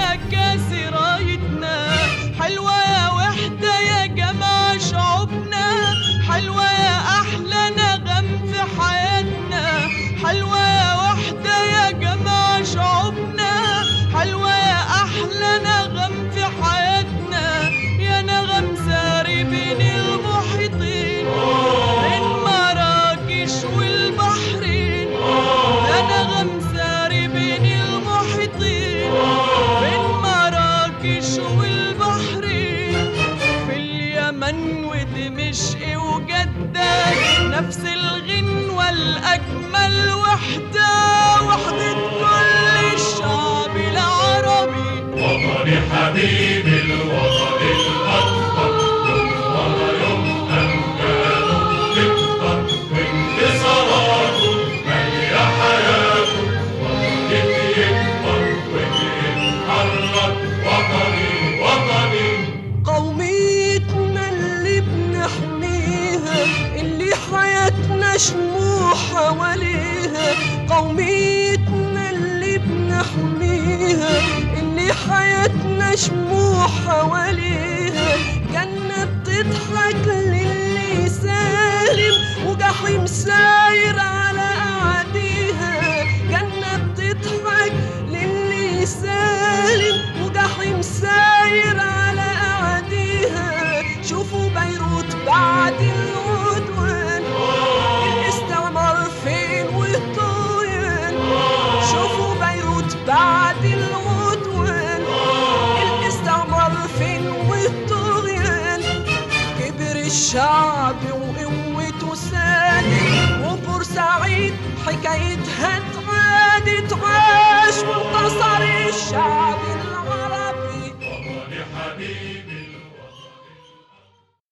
寂寞